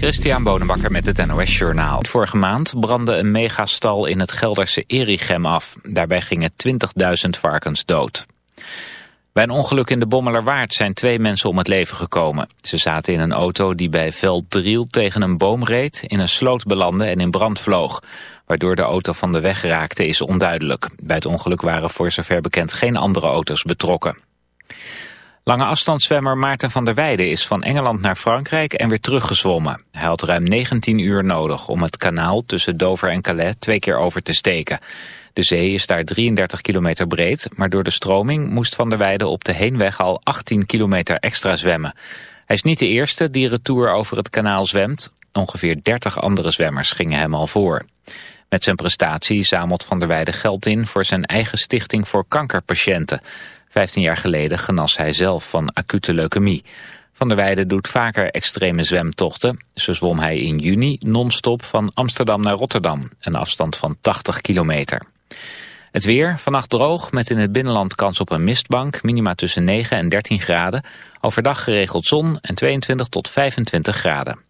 Christian Bonenbakker met het NOS Journaal. Vorige maand brandde een megastal in het Gelderse Erichem af. Daarbij gingen 20.000 varkens dood. Bij een ongeluk in de Bommelerwaard zijn twee mensen om het leven gekomen. Ze zaten in een auto die bij Veldriel tegen een boom reed, in een sloot belandde en in brand vloog. Waardoor de auto van de weg raakte is onduidelijk. Bij het ongeluk waren voor zover bekend geen andere auto's betrokken. Lange afstandszwemmer Maarten van der Weijden is van Engeland naar Frankrijk en weer teruggezwommen. Hij had ruim 19 uur nodig om het kanaal tussen Dover en Calais twee keer over te steken. De zee is daar 33 kilometer breed, maar door de stroming moest van der Weijden op de heenweg al 18 kilometer extra zwemmen. Hij is niet de eerste die retour over het kanaal zwemt. Ongeveer 30 andere zwemmers gingen hem al voor. Met zijn prestatie zamelt van der Weijden geld in voor zijn eigen stichting voor kankerpatiënten. Vijftien jaar geleden genas hij zelf van acute leukemie. Van der Weijden doet vaker extreme zwemtochten. Zo zwom hij in juni non-stop van Amsterdam naar Rotterdam. Een afstand van 80 kilometer. Het weer, vannacht droog, met in het binnenland kans op een mistbank. Minima tussen 9 en 13 graden. Overdag geregeld zon en 22 tot 25 graden.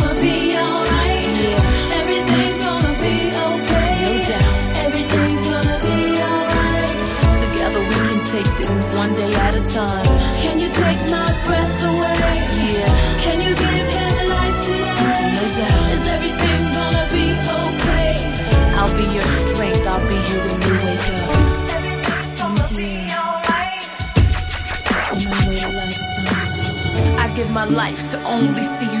one day at a time. Can you take my breath away? Yeah, Can you give him life today? no doubt. Is everything gonna be okay? I'll be your strength. I'll be here when you wake up. Everything's gonna be alright. I give my life to only see you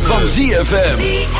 Van ZFM.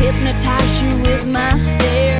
Hypnotize you with my stare.